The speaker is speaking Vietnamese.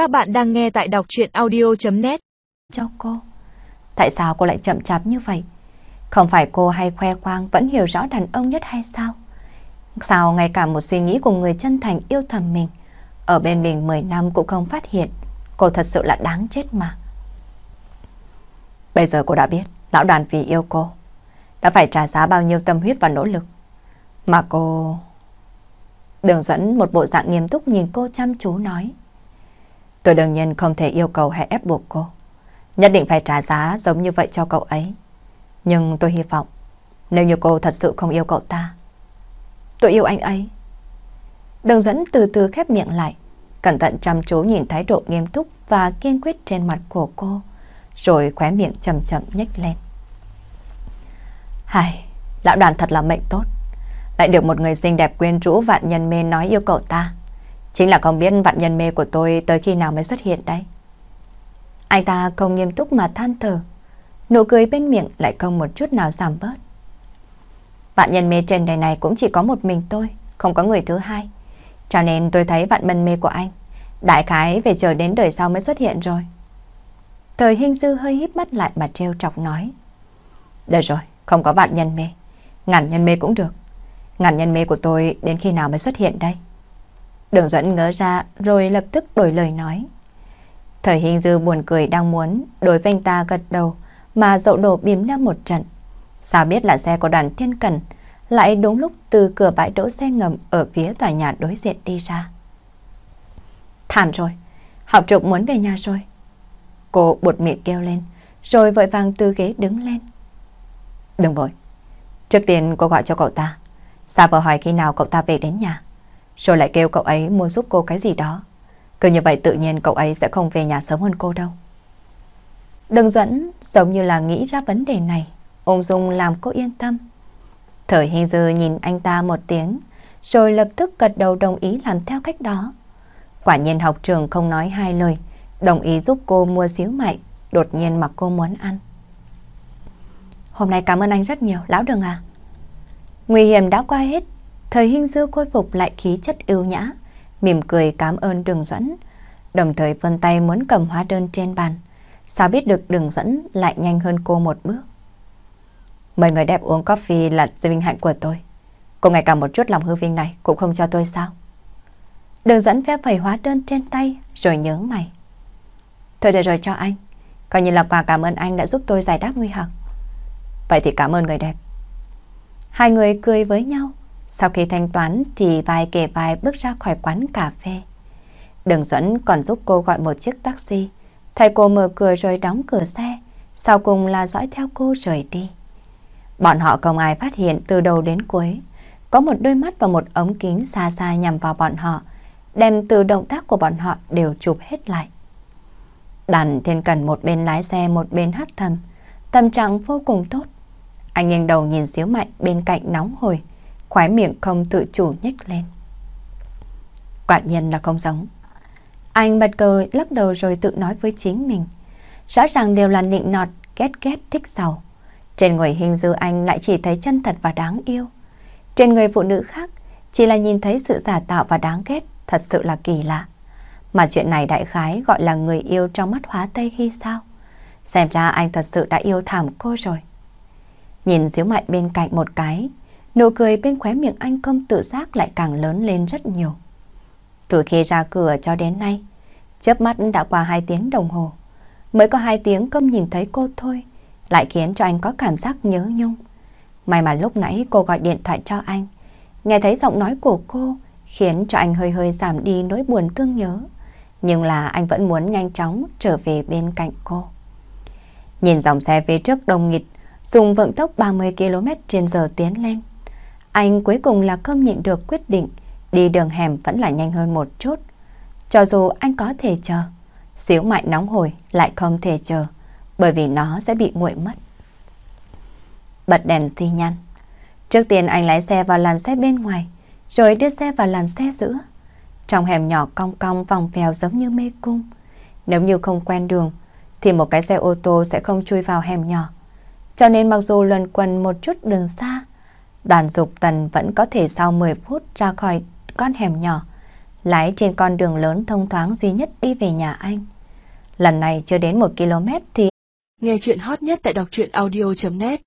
Các bạn đang nghe tại đọc chuyện audio.net Cho cô. Tại sao cô lại chậm chạp như vậy? Không phải cô hay khoe khoang vẫn hiểu rõ đàn ông nhất hay sao? Sao ngay cả một suy nghĩ của người chân thành yêu thầm mình, ở bên mình 10 năm cũng không phát hiện, cô thật sự là đáng chết mà. Bây giờ cô đã biết, lão đoàn vì yêu cô, đã phải trả giá bao nhiêu tâm huyết và nỗ lực. Mà cô... Đường dẫn một bộ dạng nghiêm túc nhìn cô chăm chú nói. Tôi đương nhiên không thể yêu cầu hay ép buộc cô. Nhất định phải trả giá giống như vậy cho cậu ấy. Nhưng tôi hy vọng, nếu như cô thật sự không yêu cậu ta, tôi yêu anh ấy. Đường dẫn từ từ khép miệng lại, cẩn thận chăm chú nhìn thái độ nghiêm túc và kiên quyết trên mặt của cô, rồi khóe miệng chậm chậm nhếch lên. Hài, lão đoàn thật là mệnh tốt. Lại được một người xinh đẹp quyến rũ vạn nhân mê nói yêu cậu ta. Chính là không biết vạn nhân mê của tôi tới khi nào mới xuất hiện đây. Anh ta không nghiêm túc mà than thở. Nụ cười bên miệng lại không một chút nào giảm bớt. Vạn nhân mê trên đời này cũng chỉ có một mình tôi, không có người thứ hai. Cho nên tôi thấy vạn mân mê của anh, đại khái về chờ đến đời sau mới xuất hiện rồi. Thời hình dư hơi híp mắt lại mà trêu chọc nói. Được rồi, không có vạn nhân mê. Ngàn nhân mê cũng được. Ngàn nhân mê của tôi đến khi nào mới xuất hiện đây? Đường dẫn ngỡ ra rồi lập tức đổi lời nói. Thời hình dư buồn cười đang muốn đối với anh ta gật đầu mà dậu đổ bìm ra một trận. Sao biết là xe của đoàn thiên cần lại đúng lúc từ cửa bãi đỗ xe ngầm ở phía tòa nhà đối diện đi ra. Thảm rồi, học trục muốn về nhà rồi. Cô bột miệng kêu lên, rồi vội vàng từ ghế đứng lên. Đừng vội, trước tiên cô gọi cho cậu ta. sao vừa hỏi khi nào cậu ta về đến nhà, rồi lại kêu cậu ấy mua giúp cô cái gì đó. Cứ như vậy tự nhiên cậu ấy sẽ không về nhà sớm hơn cô đâu. Đừng dẫn giống như là nghĩ ra vấn đề này, ung dung làm cô yên tâm. Thời hình dư nhìn anh ta một tiếng, rồi lập tức gật đầu đồng ý làm theo cách đó. Quả nhiên học trường không nói hai lời, đồng ý giúp cô mua xíu mại, đột nhiên mà cô muốn ăn. Hôm nay cảm ơn anh rất nhiều, lão đường à. Nguy hiểm đã qua hết, thời hình dư khôi phục lại khí chất yêu nhã, mỉm cười cảm ơn đường dẫn, đồng thời vươn tay muốn cầm hóa đơn trên bàn. Sao biết được đường dẫn lại nhanh hơn cô một bước. Mời người đẹp uống coffee là sự vinh hạnh của tôi. Cô ngày cả một chút lòng hư vinh này cũng không cho tôi sao? Đường dẫn phép phẩy hóa đơn trên tay rồi nhớ mày. Thôi được rồi cho anh. Coi như là quà cảm ơn anh đã giúp tôi giải đáp nguy hạc. Vậy thì cảm ơn người đẹp. Hai người cười với nhau. Sau khi thanh toán thì vai kề vai bước ra khỏi quán cà phê. Đường Duẫn còn giúp cô gọi một chiếc taxi. Thầy cô mở cửa rồi đóng cửa xe. Sau cùng là dõi theo cô rời đi. Bọn họ không ai phát hiện từ đầu đến cuối. Có một đôi mắt và một ống kính xa xa nhằm vào bọn họ. Đem từ động tác của bọn họ đều chụp hết lại. Đàn thiên cần một bên lái xe một bên hát thầm. Tâm trạng vô cùng tốt. Anh nghiêng đầu nhìn xíu mạnh bên cạnh nóng hồi, khóe miệng không tự chủ nhếch lên. Quả nhiên là không giống. Anh bật cười lắc đầu rồi tự nói với chính mình. Rõ ràng đều là nịnh nọt, ghét ghét thích giàu. Trên người hình dư anh lại chỉ thấy chân thật và đáng yêu. Trên người phụ nữ khác chỉ là nhìn thấy sự giả tạo và đáng ghét, thật sự là kỳ lạ. Mà chuyện này đại khái gọi là người yêu trong mắt hóa tây khi sao? Xem ra anh thật sự đã yêu thảm cô rồi. Nhìn Diếu Mạnh bên cạnh một cái, nụ cười bên khóe miệng anh không tự giác lại càng lớn lên rất nhiều. Từ khi ra cửa cho đến nay, chớp mắt đã qua hai tiếng đồng hồ. Mới có hai tiếng không nhìn thấy cô thôi, lại khiến cho anh có cảm giác nhớ nhung. May mà lúc nãy cô gọi điện thoại cho anh, nghe thấy giọng nói của cô khiến cho anh hơi hơi giảm đi nỗi buồn thương nhớ. Nhưng là anh vẫn muốn nhanh chóng trở về bên cạnh cô. Nhìn dòng xe phía trước đông nghịt, dùng vận tốc 30 km trên giờ tiến lên. Anh cuối cùng là không nhịn được quyết định đi đường hẻm vẫn là nhanh hơn một chút. Cho dù anh có thể chờ, xíu mại nóng hổi lại không thể chờ, bởi vì nó sẽ bị nguội mất. Bật đèn xi nhan. Trước tiên anh lái xe vào làn xe bên ngoài, rồi đưa xe vào làn xe giữa. Trong hẻm nhỏ cong cong vòng vèo giống như mê cung. Nếu như không quen đường, thì một cái xe ô tô sẽ không chui vào hẻm nhỏ. Cho nên mặc dù luân quần một chút đường xa, đoàn dục tần vẫn có thể sau 10 phút ra khỏi con hẻm nhỏ, lái trên con đường lớn thông thoáng duy nhất đi về nhà anh. Lần này chưa đến 1 km thì... Nghe chuyện hot nhất tại đọc truyện audio.net